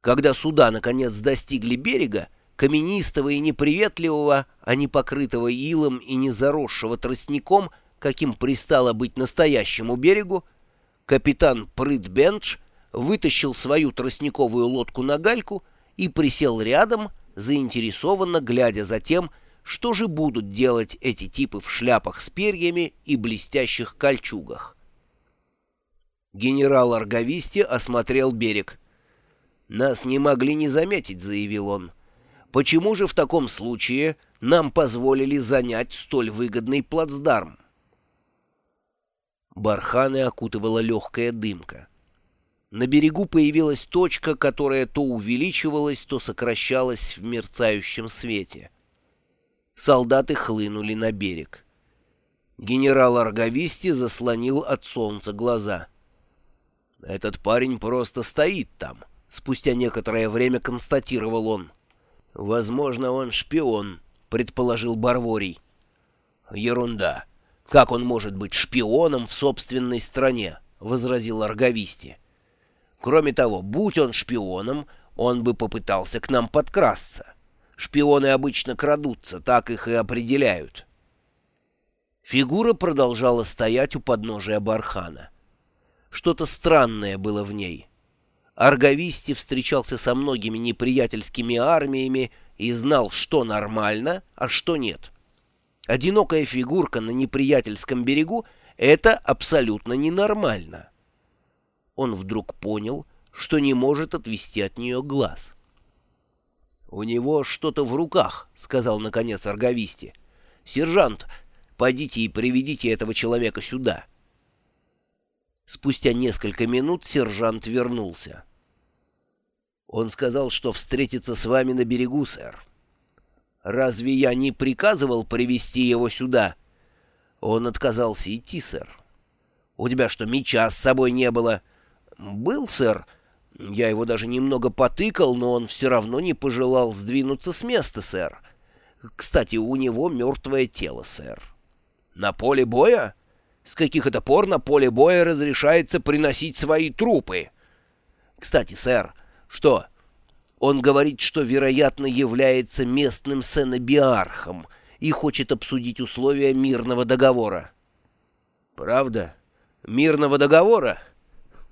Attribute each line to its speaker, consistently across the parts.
Speaker 1: Когда суда наконец достигли берега, каменистого и неприветливого, а не покрытого илом и не заросшего тростником, каким пристало быть настоящему берегу, капитан Прыт-Бендж вытащил свою тростниковую лодку на гальку и присел рядом, заинтересованно глядя за тем, что же будут делать эти типы в шляпах с перьями и блестящих кольчугах. Генерал Арговисти осмотрел берег. «Нас не могли не заметить», — заявил он. «Почему же в таком случае нам позволили занять столь выгодный плацдарм?» Барханы окутывала легкая дымка. На берегу появилась точка, которая то увеличивалась, то сокращалась в мерцающем свете. Солдаты хлынули на берег. Генерал Арговисти заслонил от солнца глаза. «Этот парень просто стоит там», — спустя некоторое время констатировал он. «Возможно, он шпион», — предположил Барворий. «Ерунда. Как он может быть шпионом в собственной стране?» — возразил Арговисти. «Кроме того, будь он шпионом, он бы попытался к нам подкрасться. Шпионы обычно крадутся, так их и определяют». Фигура продолжала стоять у подножия бархана. Что-то странное было в ней. Арговисти встречался со многими неприятельскими армиями и знал, что нормально, а что нет. Одинокая фигурка на неприятельском берегу — это абсолютно ненормально. Он вдруг понял, что не может отвести от нее глаз. «У него что-то в руках», — сказал наконец Арговисти. «Сержант, пойдите и приведите этого человека сюда». Спустя несколько минут сержант вернулся. Он сказал, что встретится с вами на берегу, сэр. Разве я не приказывал привести его сюда? Он отказался идти, сэр. У тебя что, меча с собой не было? Был, сэр. Я его даже немного потыкал, но он все равно не пожелал сдвинуться с места, сэр. Кстати, у него мертвое тело, сэр. На поле боя? С каких это пор на поле боя разрешается приносить свои трупы? Кстати, сэр, что? Он говорит, что, вероятно, является местным сенобиархом и хочет обсудить условия мирного договора. Правда? Мирного договора?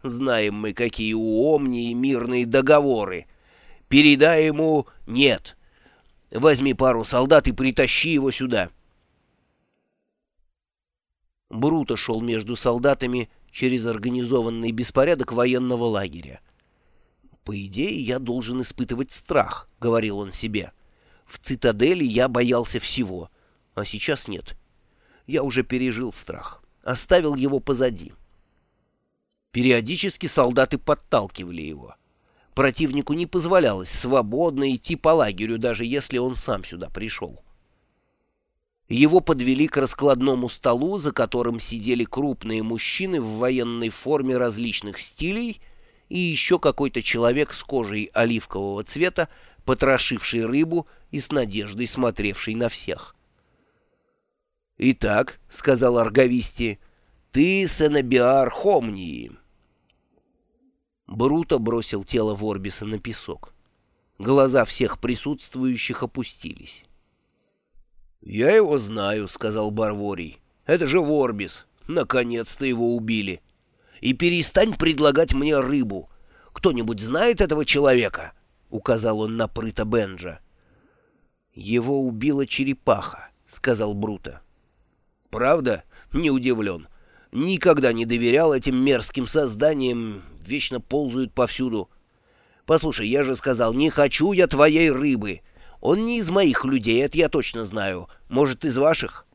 Speaker 1: Знаем мы, какие у Омнии мирные договоры. Передай ему «нет». Возьми пару солдат и притащи его сюда. Бруто шел между солдатами через организованный беспорядок военного лагеря. «По идее, я должен испытывать страх», — говорил он себе. «В цитадели я боялся всего, а сейчас нет. Я уже пережил страх, оставил его позади». Периодически солдаты подталкивали его. Противнику не позволялось свободно идти по лагерю, даже если он сам сюда пришел. Его подвели к раскладному столу, за которым сидели крупные мужчины в военной форме различных стилей — и еще какой-то человек с кожей оливкового цвета, потрошивший рыбу и с надеждой смотревший на всех. «Итак», — сказал Арговисти, — «ты Сенобиар Хомнии». Бруто бросил тело Ворбиса на песок. Глаза всех присутствующих опустились. «Я его знаю», — сказал Барворий. «Это же Ворбис. Наконец-то его убили» и перестань предлагать мне рыбу. Кто-нибудь знает этого человека?» — указал он на прыта Бенджа. «Его убила черепаха», — сказал Бруто. «Правда? Не удивлен. Никогда не доверял этим мерзким созданиям, вечно ползают повсюду. Послушай, я же сказал, не хочу я твоей рыбы. Он не из моих людей, это я точно знаю. Может, из ваших?»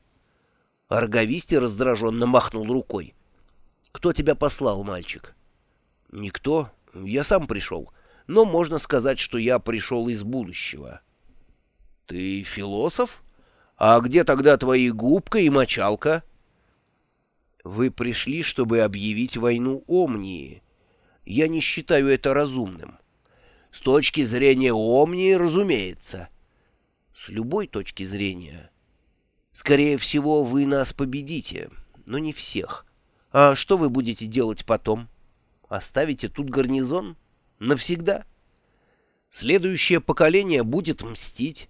Speaker 1: Арговисти раздраженно махнул рукой. «Кто тебя послал, мальчик?» «Никто. Я сам пришел. Но можно сказать, что я пришел из будущего». «Ты философ? А где тогда твои губка и мочалка?» «Вы пришли, чтобы объявить войну Омнии. Я не считаю это разумным». «С точки зрения Омнии, разумеется». «С любой точки зрения. Скорее всего, вы нас победите, но не всех». А что вы будете делать потом? Оставите тут гарнизон? Навсегда? Следующее поколение будет мстить.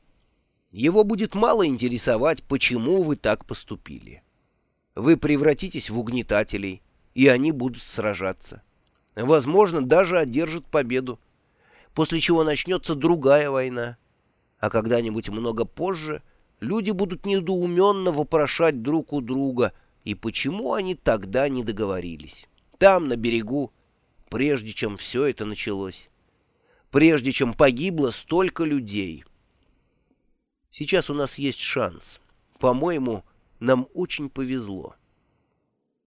Speaker 1: Его будет мало интересовать, почему вы так поступили. Вы превратитесь в угнетателей, и они будут сражаться. Возможно, даже одержат победу, после чего начнется другая война. А когда-нибудь много позже люди будут недоуменно вопрошать друг у друга, и почему они тогда не договорились. Там, на берегу, прежде чем все это началось. Прежде чем погибло столько людей. Сейчас у нас есть шанс. По-моему, нам очень повезло.